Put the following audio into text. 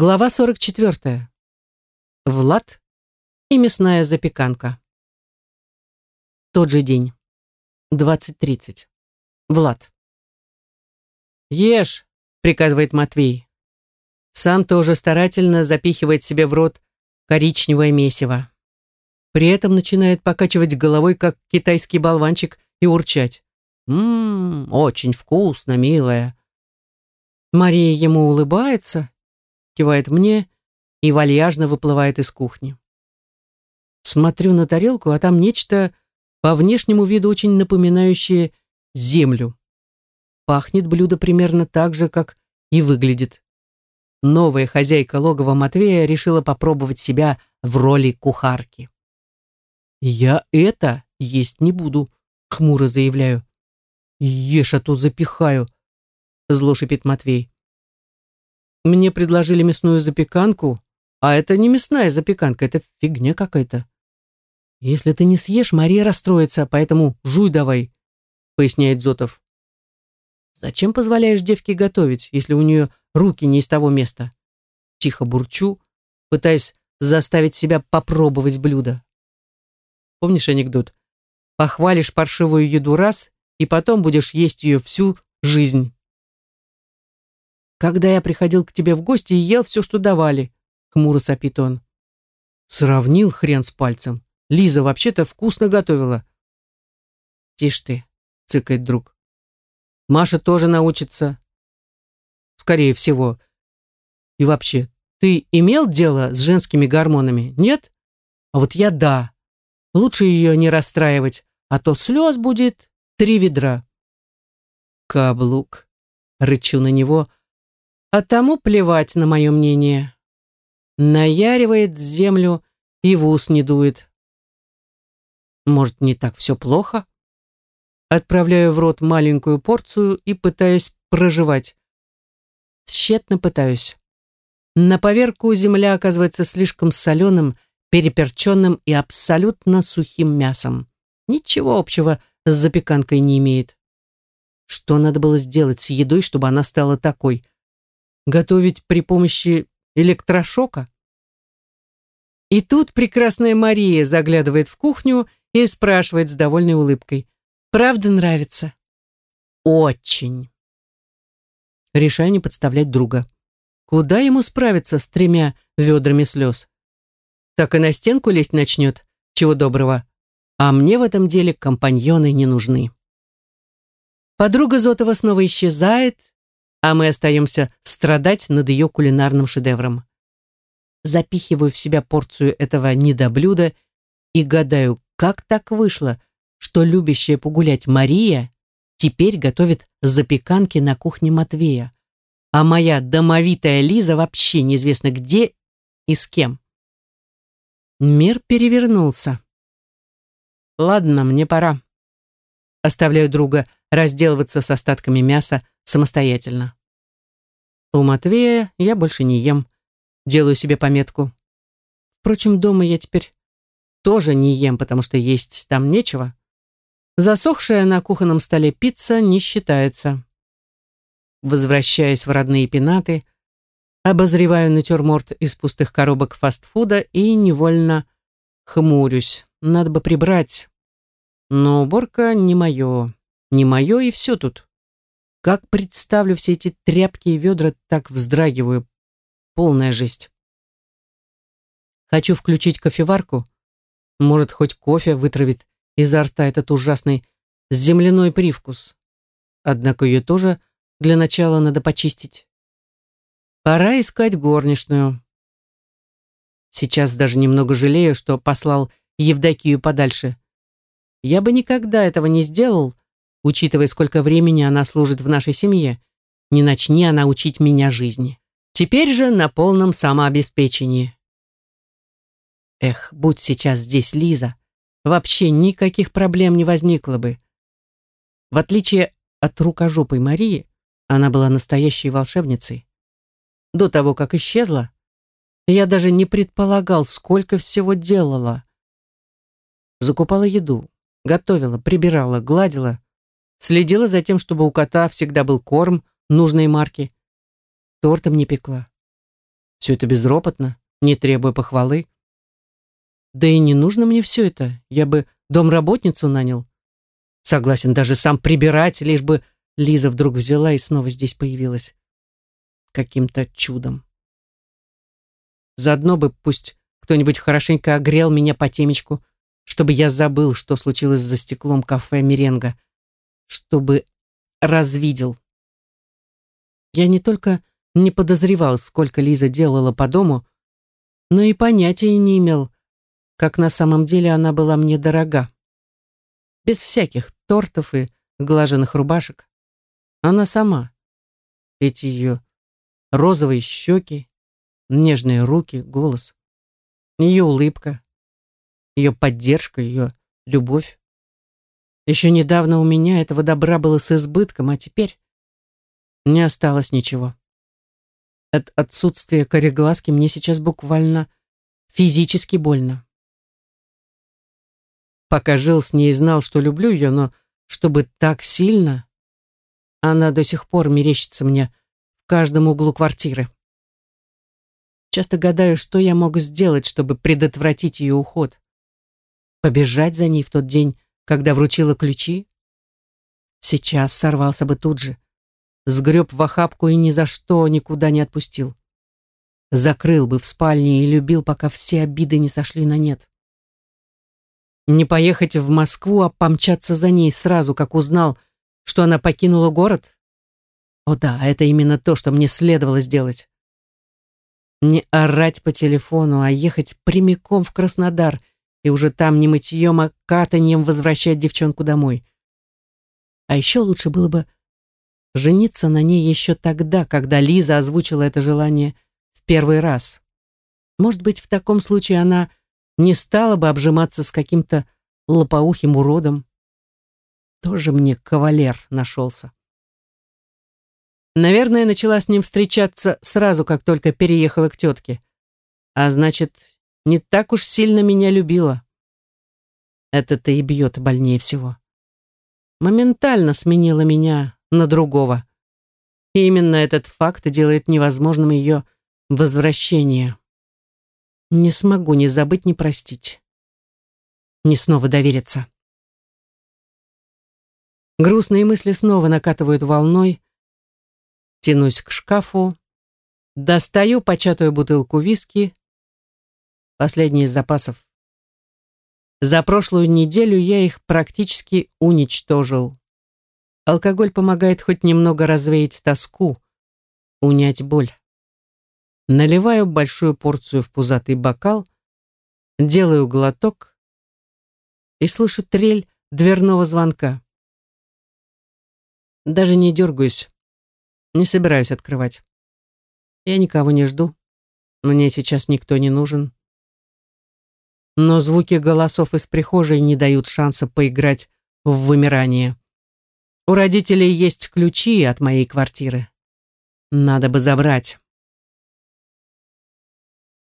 Глава 44. Влад и мясная запеканка. Тот же день. 20.30. Влад. «Ешь», — приказывает Матвей. Сам тоже старательно запихивает себе в рот коричневое месиво. При этом начинает покачивать головой, как китайский болванчик, и урчать. «Ммм, очень вкусно, милая». Мария ему улыбается кивает мне и вальяжно выплывает из кухни. Смотрю на тарелку, а там нечто по внешнему виду очень напоминающее землю. Пахнет блюдо примерно так же, как и выглядит. Новая хозяйка логова Матвея решила попробовать себя в роли кухарки. «Я это есть не буду», — хмуро заявляю. «Ешь, а то запихаю», — зло шипит Матвей. Мне предложили мясную запеканку, а это не мясная запеканка, это фигня какая-то. Если ты не съешь, Мария расстроится, поэтому жуй давай, поясняет Зотов. Зачем позволяешь девке готовить, если у нее руки не из того места? Тихо бурчу, пытаясь заставить себя попробовать блюдо. Помнишь анекдот? Похвалишь паршивую еду раз, и потом будешь есть ее всю жизнь когда я приходил к тебе в гости и ел все, что давали», — хмуро сопит он. Сравнил хрен с пальцем. Лиза вообще-то вкусно готовила. «Тише ты», — цыкает друг. «Маша тоже научится. Скорее всего. И вообще, ты имел дело с женскими гормонами, нет? А вот я да. Лучше ее не расстраивать, а то слез будет три ведра». «Каблук», — рычу на него, а тому плевать на мое мнение. Наяривает землю и в ус не дует. Может, не так все плохо? Отправляю в рот маленькую порцию и пытаюсь проживать. Тщетно пытаюсь. На поверку земля оказывается слишком соленым, переперченным и абсолютно сухим мясом. Ничего общего с запеканкой не имеет. Что надо было сделать с едой, чтобы она стала такой? Готовить при помощи электрошока? И тут прекрасная Мария заглядывает в кухню и спрашивает с довольной улыбкой. «Правда нравится?» «Очень». Решаю не подставлять друга. Куда ему справиться с тремя ведрами слез? Так и на стенку лезть начнет, чего доброго. А мне в этом деле компаньоны не нужны. Подруга Зотова снова исчезает, а мы остаемся страдать над ее кулинарным шедевром. Запихиваю в себя порцию этого недоблюда и гадаю, как так вышло, что любящая погулять Мария теперь готовит запеканки на кухне Матвея, а моя домовитая Лиза вообще неизвестно где и с кем. Мир перевернулся. Ладно, мне пора. Оставляю друга разделываться с остатками мяса, самостоятельно. У Матвея я больше не ем. Делаю себе пометку. Впрочем, дома я теперь тоже не ем, потому что есть там нечего. Засохшая на кухонном столе пицца не считается. Возвращаясь в родные пенаты, обозреваю натюрморт из пустых коробок фастфуда и невольно хмурюсь. Надо бы прибрать. Но уборка не мое. Не мое и все тут. Как представлю все эти тряпки и ведра, так вздрагиваю. Полная жесть. Хочу включить кофеварку. Может, хоть кофе вытравит изо рта этот ужасный земляной привкус. Однако ее тоже для начала надо почистить. Пора искать горничную. Сейчас даже немного жалею, что послал Евдокию подальше. Я бы никогда этого не сделал, учитывая, сколько времени она служит в нашей семье. Не начни она учить меня жизни. Теперь же на полном самообеспечении. Эх, будь сейчас здесь Лиза, вообще никаких проблем не возникло бы. В отличие от рукожопой Марии, она была настоящей волшебницей. До того, как исчезла, я даже не предполагал, сколько всего делала. Закупала еду, готовила, прибирала, гладила, Следила за тем, чтобы у кота всегда был корм нужной марки. Тортом не пекла. Все это безропотно, не требуя похвалы. Да и не нужно мне все это, я бы домработницу нанял. Согласен даже сам прибирать, лишь бы Лиза вдруг взяла и снова здесь появилась. Каким-то чудом. Заодно бы пусть кто-нибудь хорошенько огрел меня по темечку, чтобы я забыл, что случилось за стеклом кафе «Меренга», чтобы развидел. Я не только не подозревал, сколько Лиза делала по дому, но и понятия не имел, как на самом деле она была мне дорога. Без всяких тортов и глаженных рубашек. Она сама. Эти ее розовые щеки, нежные руки, голос. Ее улыбка, ее поддержка, ее любовь. Еще недавно у меня этого добра было с избытком, а теперь не осталось ничего. От отсутствия кореглазки мне сейчас буквально физически больно. Пока жил с ней знал, что люблю ее, но чтобы так сильно, она до сих пор мерещится мне в каждом углу квартиры. Часто гадаю, что я могу сделать, чтобы предотвратить ее уход. Побежать за ней в тот день, когда вручила ключи? Сейчас сорвался бы тут же сгреб в охапку и ни за что никуда не отпустил. Закрыл бы в спальне и любил, пока все обиды не сошли на нет. Не поехать в Москву, а помчаться за ней сразу, как узнал, что она покинула город? О да, это именно то, что мне следовало сделать. Не орать по телефону, а ехать прямиком в Краснодар и уже там не мытьем, а катаньем возвращать девчонку домой. А еще лучше было бы жениться на ней еще тогда, когда Лиза озвучила это желание в первый раз. Может быть, в таком случае она не стала бы обжиматься с каким-то лопоухим уродом. Тоже мне кавалер нашелся. Наверное, начала с ним встречаться сразу, как только переехала к тетке. А значит, не так уж сильно меня любила. Это-то и бьет больнее всего. Моментально сменила меня на другого. И именно этот факт делает невозможным ее возвращение. Не смогу ни забыть, ни простить. Не снова довериться. Грустные мысли снова накатывают волной. Тянусь к шкафу. Достаю початую бутылку виски. Последний из запасов. За прошлую неделю я их практически уничтожил. Алкоголь помогает хоть немного развеять тоску, унять боль. Наливаю большую порцию в пузатый бокал, делаю глоток и слышу трель дверного звонка. Даже не дергаюсь, не собираюсь открывать. Я никого не жду, мне сейчас никто не нужен. Но звуки голосов из прихожей не дают шанса поиграть в вымирание. У родителей есть ключи от моей квартиры. Надо бы забрать.